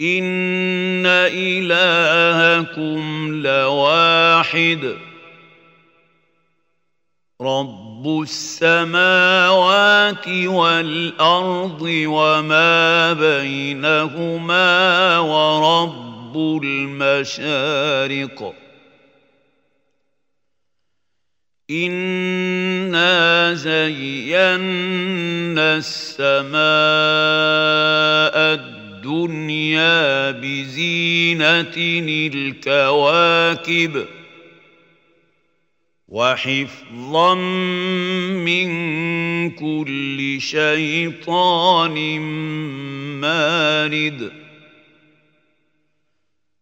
ان الهكم لواحد رب السماوات والارض وما بينهما ورب المشارق انا زينا السماء الدنيا بزينة الكواكب وحفظا من كل شيطان مارد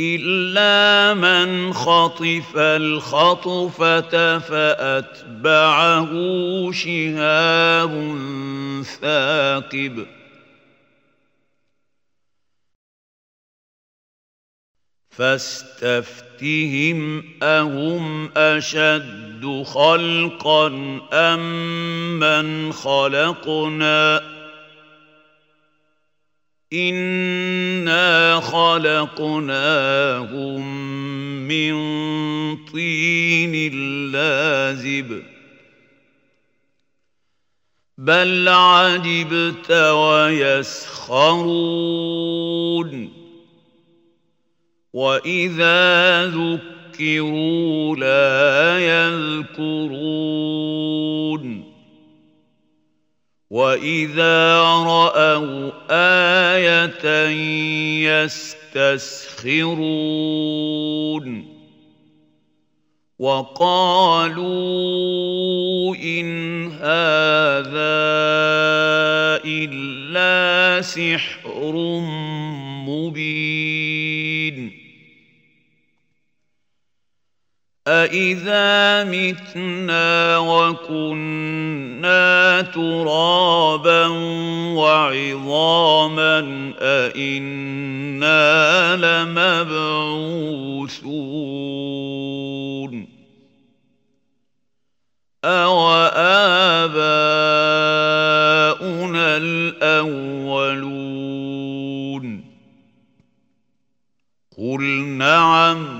الا من خطف الخطفه فاتبعه شهاب ثاقب. فاستفتهم اهم اشد خلقا ام من خلقنا. خلقناهم من طين لازب. بل عجبت ويسخرون. وإذا ذكروا لا يذكرون. واذا راوا إيه يستسخرون وقالوا ان هذا الا سحر مبين أإذا متنا وكنا ترابا وعظاما أإنا لمبعوثون أوآباؤنا الأولون قل نعم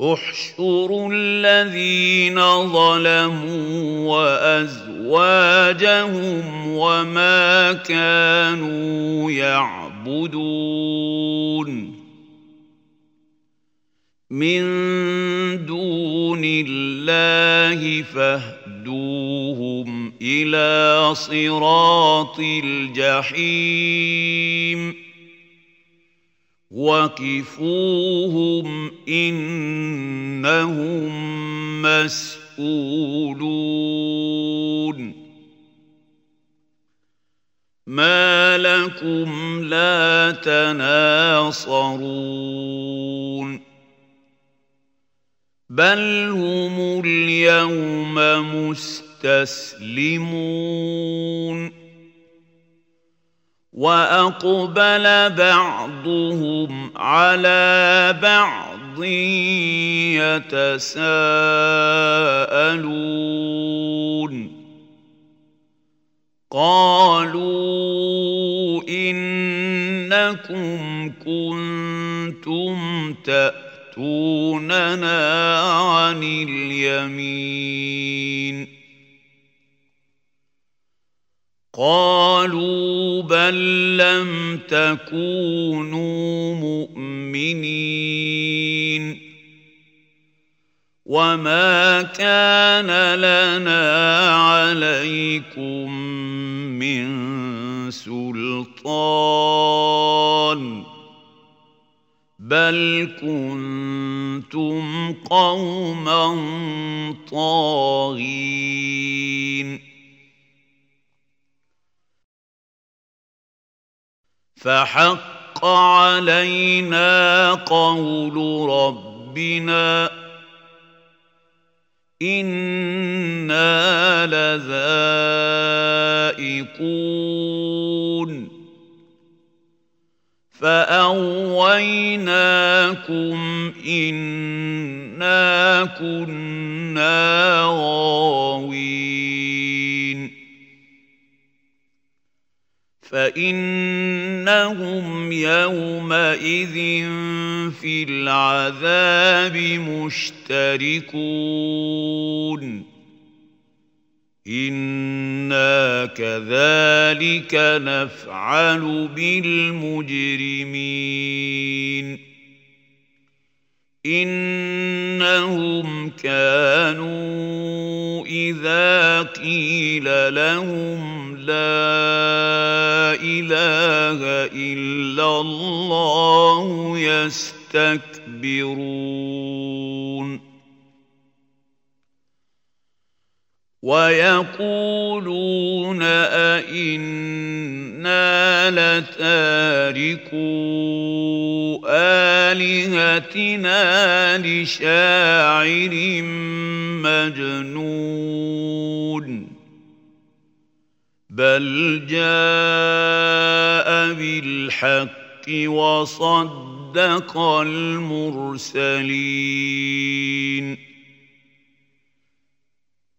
احشروا الذين ظلموا وأزواجهم وما كانوا يعبدون. من دون الله فاهدوهم إلى صراط الجحيم. وقفوهم انهم مسئولون ما لكم لا تناصرون بل هم اليوم مستسلمون وأقبل بعضهم على بعض يتساءلون. قالوا إنكم كنتم تأتوننا عن اليمين. قالوا بل لم تكونوا مؤمنين وما كان لنا عليكم من سلطان بل كنتم قوما طاغين فحق علينا قول ربنا إنا لذائقون. فأغويناكم إنا كنا غاوين. فإنهم يومئذ في العذاب مشتركون. أنا كذلك نفعل بالمجرمين. إنهم كانوا إذا قيل لهم لا إله إلا الله يستكبرون. ويقولون أئنا لتاركو آلهتنا لشاعر مجنون بل جاء بالحق وصدق المرسلين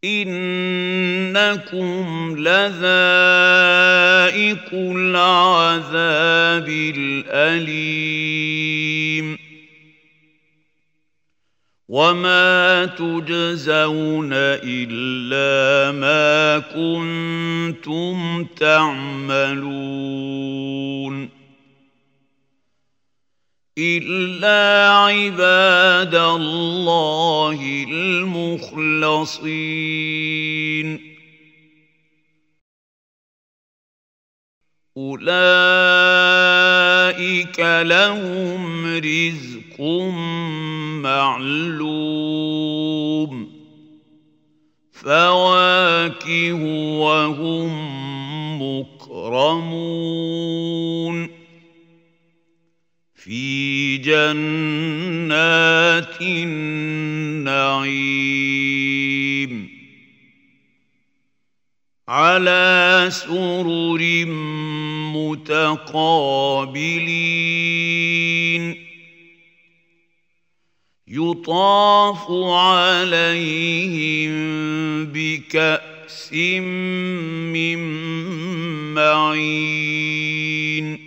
إنكم لذائق العذاب الأليم. وما تجزون إلا ما كنتم تعملون. الا عباد الله المخلصين اولئك لهم رزق معلوم فواكه وهم مكرمون في جنات النعيم. على سرر متقابلين. يطاف عليهم بكأس من معين.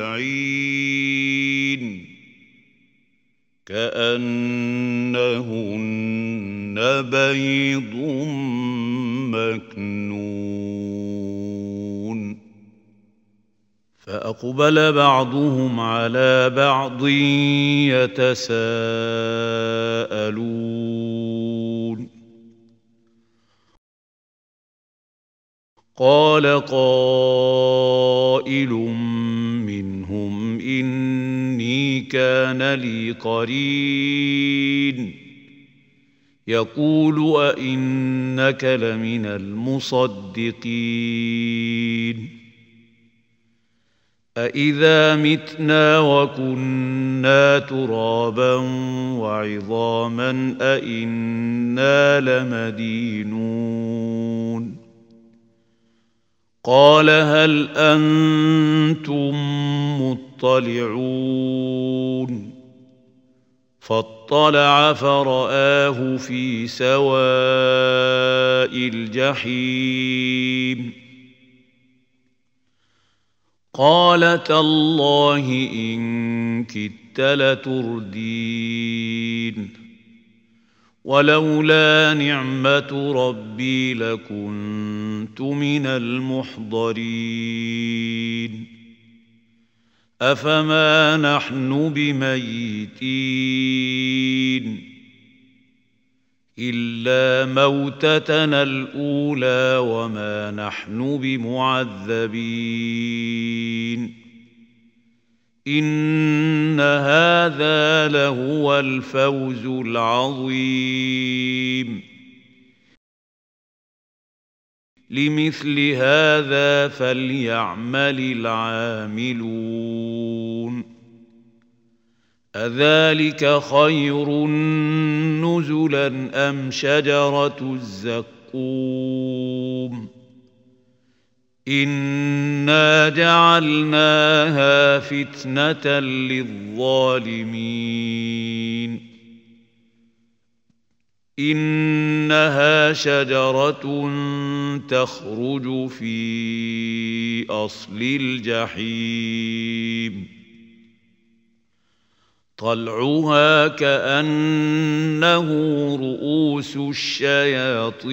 عين كأنهن بيض مكنون فأقبل بعضهم على بعض يتساءلون قال قائل منهم إني كان لي قرين. يقول أئنك لمن المصدقين. أإذا متنا وكنا ترابا وعظاما أإنا لمدينون. قال هل أنتم مطلعون فاطلع فرآه في سواء الجحيم قال تالله إن كدت لتردين ولولا نعمة ربي لكنت من المحضرين. أفما نحن بميتين؟ إلا موتتنا الأولى وما نحن بمعذبين. إن هذا لهو الفوز العظيم. لمثل هذا فليعمل العاملون. أذلك خير نزلا أم شجرة الزقوم؟ إنا جعلناها فتنة للظالمين. إنها شجرة تخرج في أصل الجحيم. طلعها كأنه رؤوس الشياطين.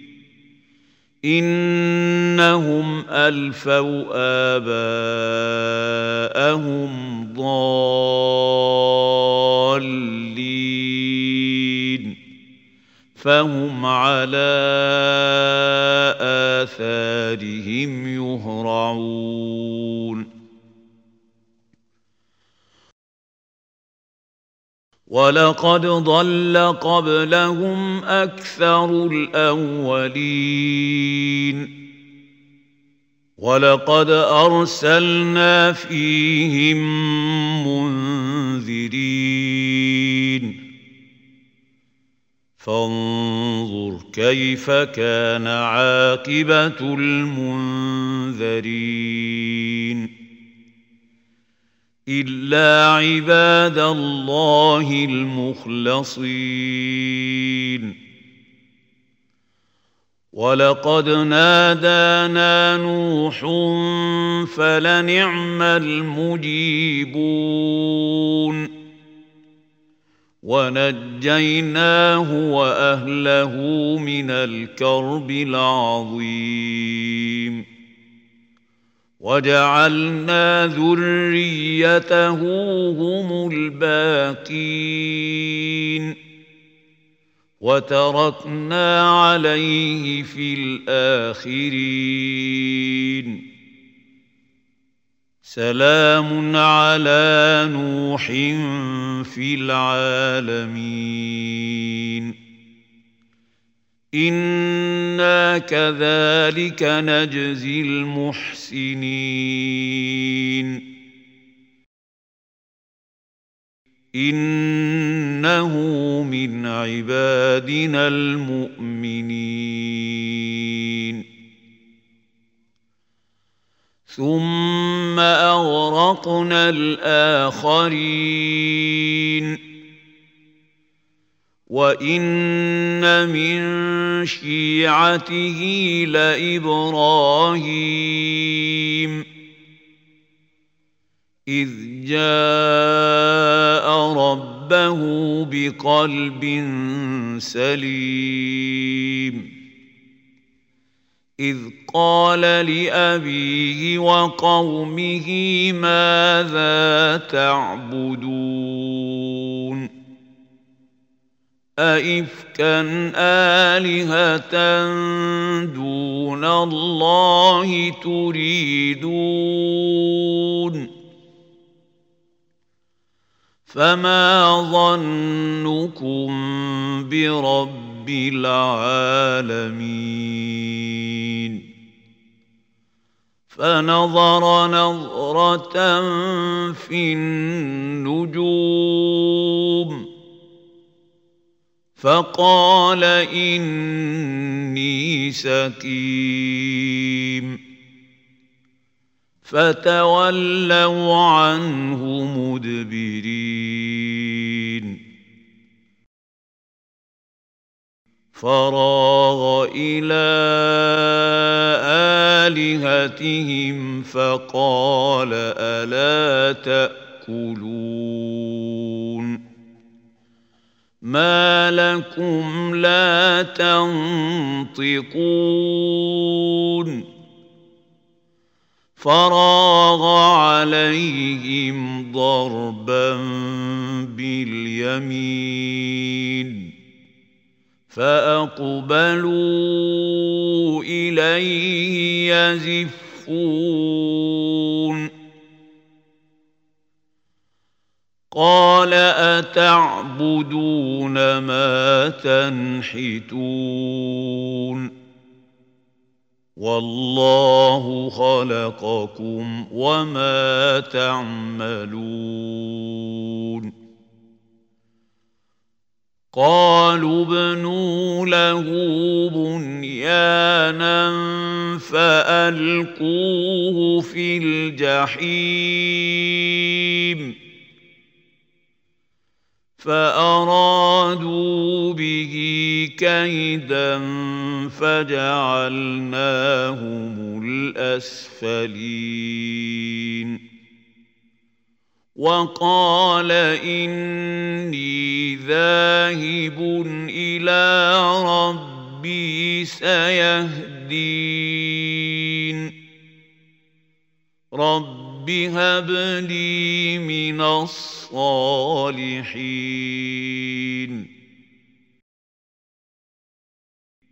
إنهم ألفوا آباءهم ضالين فهم على آثارهم يهرعون ولقد ضل قبلهم أكثر الأولين. ولقد أرسلنا فيهم منذرين. فانظر كيف كان عاقبة المنذرين. إلا عباد الله المخلصين. ولقد نادانا نوح فلنعم المجيبون. ونجيناه وأهله من الكرب العظيم. وجعلنا ذريته هم الباقين وتركنا عليه في الآخرين سلام على نوح في العالمين أنا كذلك نجزي المحسنين انه من عبادنا المؤمنين ثم اغرقنا الاخرين وان من شيعته لابراهيم اذ جاء ربه بقلب سليم اذ قال لابيه وقومه ماذا تعبدون أئفكا آلهة دون الله تريدون. فما ظنكم برب العالمين. فنظر نظرة في النجوم. فقال إني سكيم فتولوا عنه مدبرين. فراغ إلى آلهتهم فقال ألا تأكلون. ما لكم لا تنطقون فراغ عليهم ضربا باليمين فاقبلوا اليه يزفون قال أتعبدون ما تنحتون والله خلقكم وما تعملون قالوا ابنوا له بنيانا فألقوه في الجحيم فأرادوا به كيدا فجعلناهم الأسفلين. وقال إني ذاهب إلى ربي سيهدين. رب رب هب لي من الصالحين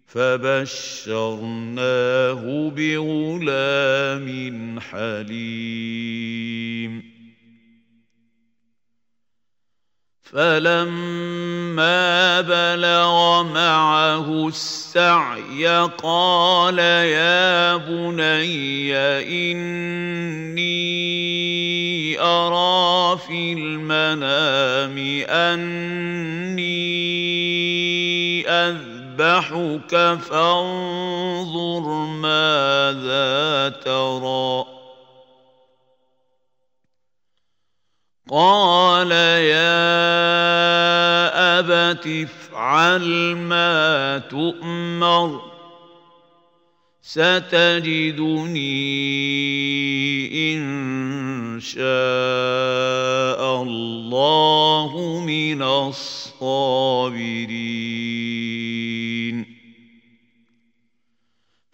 فبشرناه بغلام حليم فلما بلغ معه السعي قال يا بني إني أرى في المنام أني أذبحك فانظر ماذا ترى. قال يا أبت افعل ما تؤمر ستجدني إن شاء الله من الصابرين.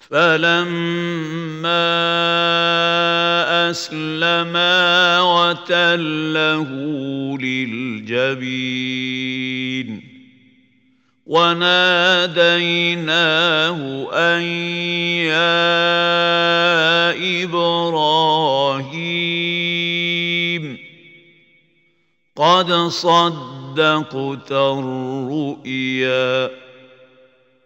فلما أسلما وتله للجبين وناديناه أن يا إبراهيم قد صدقت الرؤيا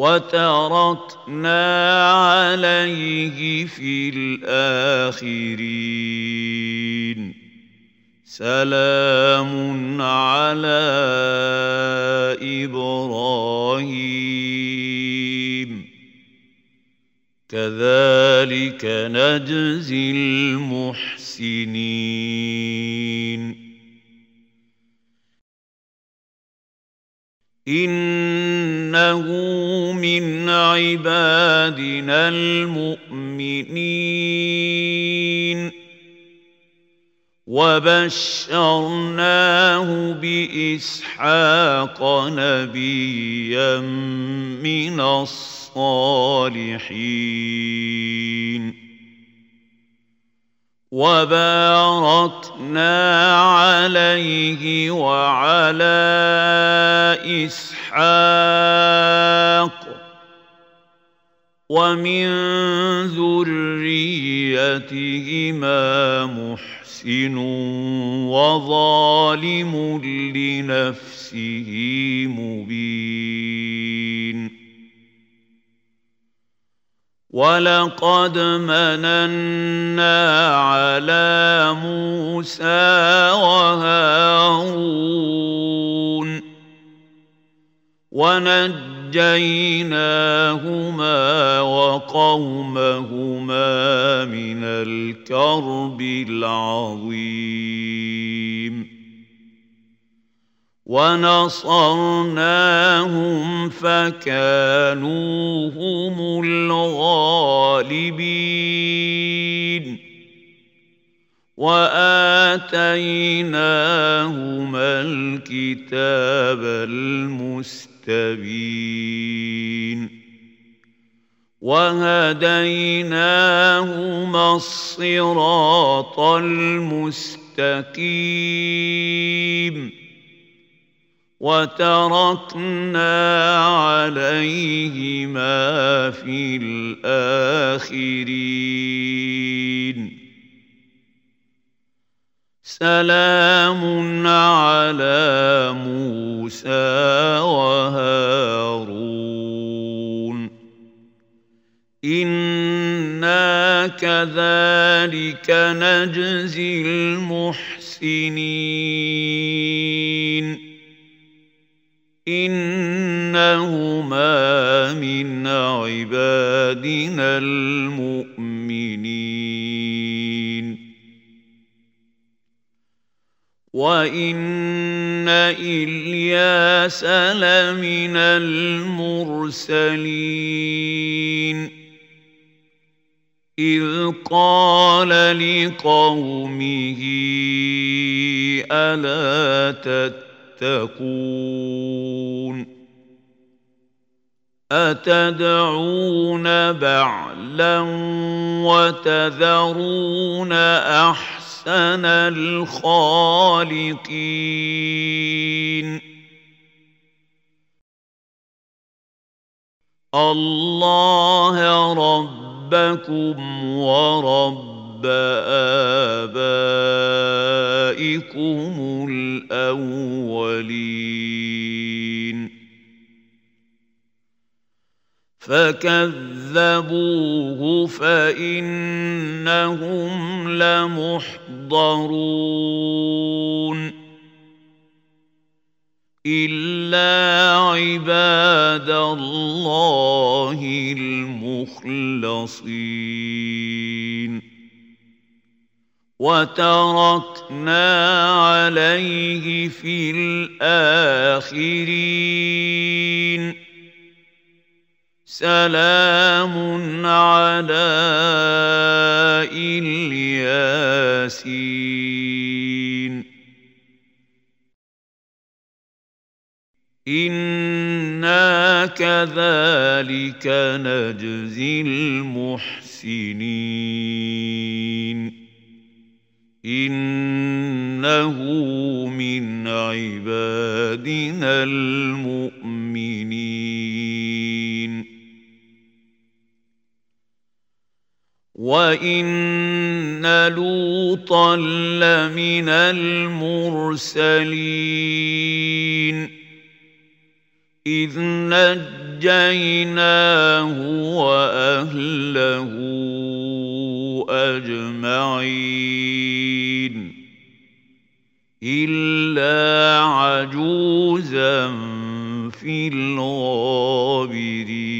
وتركنا عليه في الآخرين. سلام على إبراهيم. كذلك نجزي المحسنين. من عبادنا المؤمنين. وبشرناه بإسحاق نبيا من الصالحين. وباركنا عليه وعلى إسحاق ومن ذريتهما محسن وظالم لنفسه مبين. ولقد مننا على موسى وهارون ونجيناهما وقومهما من الكرب العظيم ونصرناهم فكانوا هم الغالبين وآتيناهما الكتاب المستبين وهديناهما الصراط المستقيم وتركنا عليهما في الآخرين سلام على موسى وهارون. أنا كذلك نجزي المحسنين. انهما من عبادنا المؤمنين. وان الياس لمن المرسلين اذ قال لقومه الا تتقون اتدعون بعلا وتذرون احسن الخالقين. الله ربكم ورب آبائكم الأولين. فكذبوه فإنهم لمحضرون إلا عباد الله المخلصين. وتركنا عليه في الآخرين. سلام على إلياسين. إنا كذلك نجزي المحسنين. إنه من عبادنا المؤمنين. وان لوطا لمن المرسلين اذ نجيناه واهله اجمعين الا عجوزا في الغابرين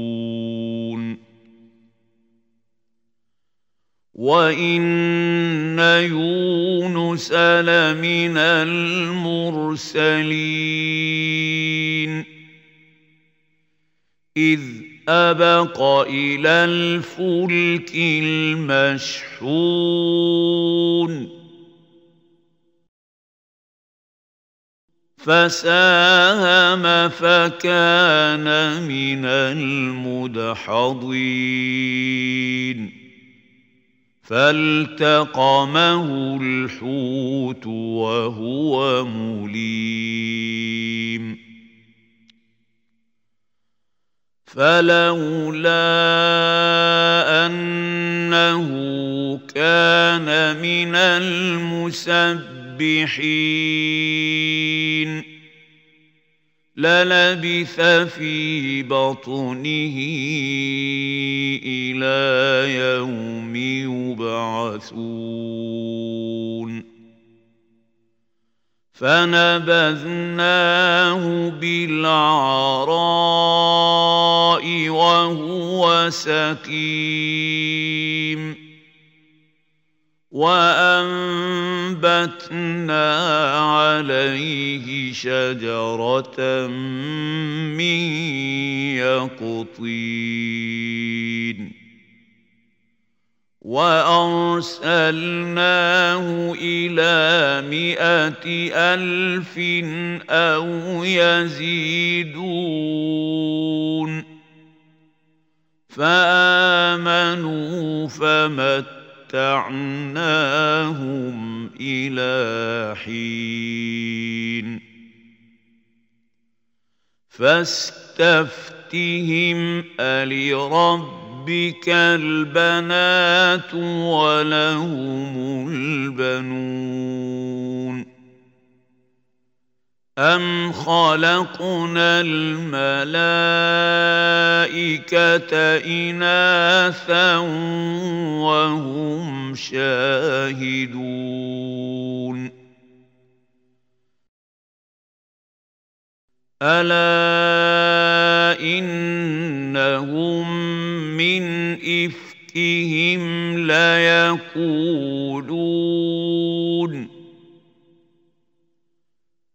وان يونس لمن المرسلين اذ ابق إلى الفلك المشحون فساهم فكان من المدحضين فالتقمه الحوت وهو مليم. فلولا أنه كان من المسبحين للبث في بطنه إلى يوم يبعثون. فنبذناه بالعراء وهو سقيم. وأنبتنا عليه شجرة من يقطين وأرسلناه إلى مائه ألف أو يزيدون فآمنوا فمتعناهم إلى حين فاستفتهم الرب ربك البنات ولهم البنون أم خلقنا الملائكة إناثا وهم شاهدون ألا إنهم من إفكهم ليقولون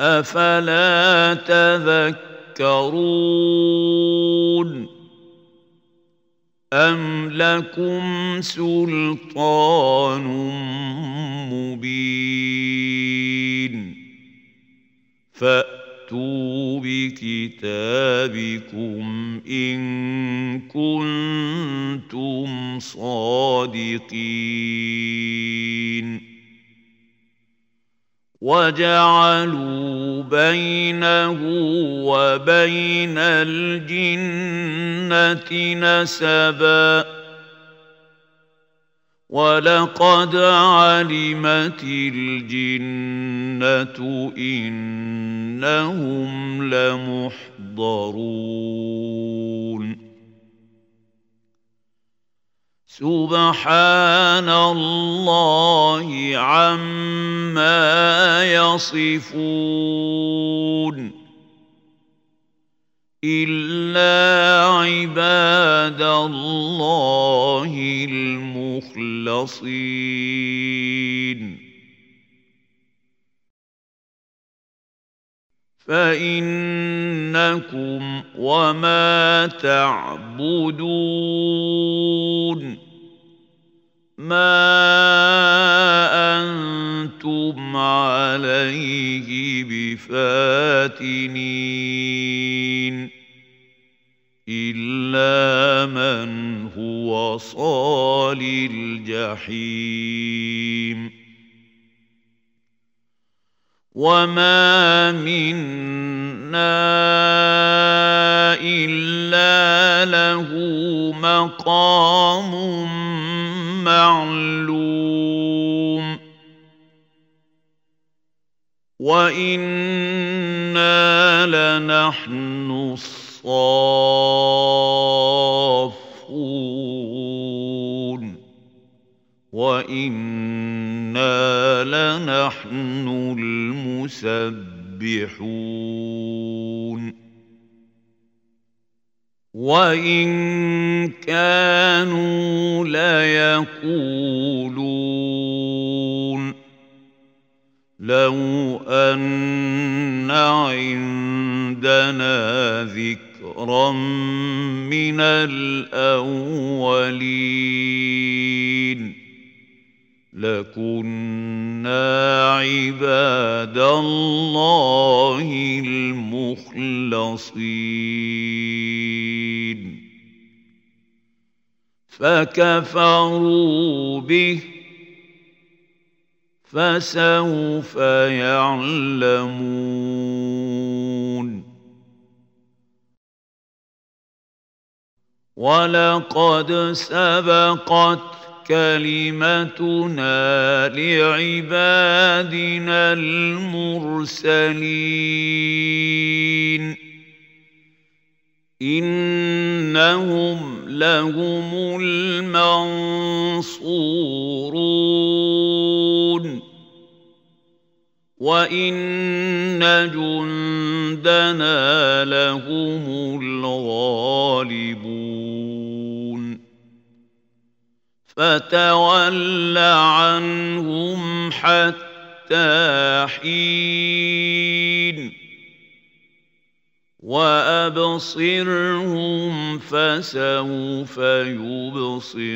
أفلا تذكرون أم لكم سلطان مبين؟ فاتوا بكتابكم ان كنتم صادقين وجعلوا بينه وبين الجنه نسبا ولقد علمت الجنة إنهم لمحضرون. سبحان الله عما يصفون. إلا عباد الله المخلصين. فإنكم وما تعبدون ما أنتم عليه بفاتنين إلا من هو صال الجحيم وما منا إلا له مقام معلوم وإنا لنحن الصافون وإنا لنحن المسبحون. وإن كانوا ليقولون. لو أن عندنا ذكرا من الأولين. لكنا عباد الله المخلصين. فكفروا به فسوف يعلمون. ولقد سبقت كلمتنا لعبادنا المرسلين. إنهم لهم المنصورون. وإن جندنا لهم الغالبون. فتول عنهم حتى حين. وأبصرهم فسوف يبصرون.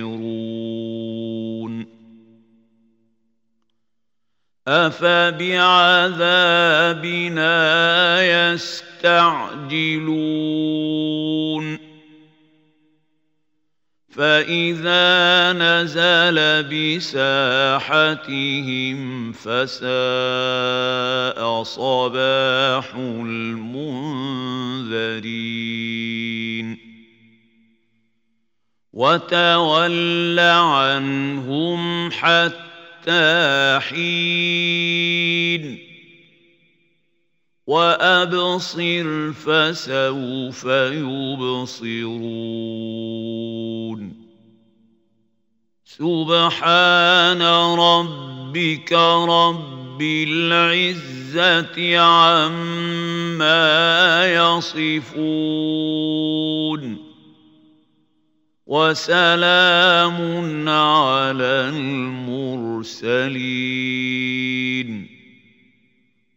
أفبعذابنا يستعجلون. فإذا نزل بساحتهم فساء صباح المنذرين. وتول عنهم حتى حين. وأبصر فسوف يبصرون. سبحان ربك رب العزة عما يصفون. وسلام على المرسلين.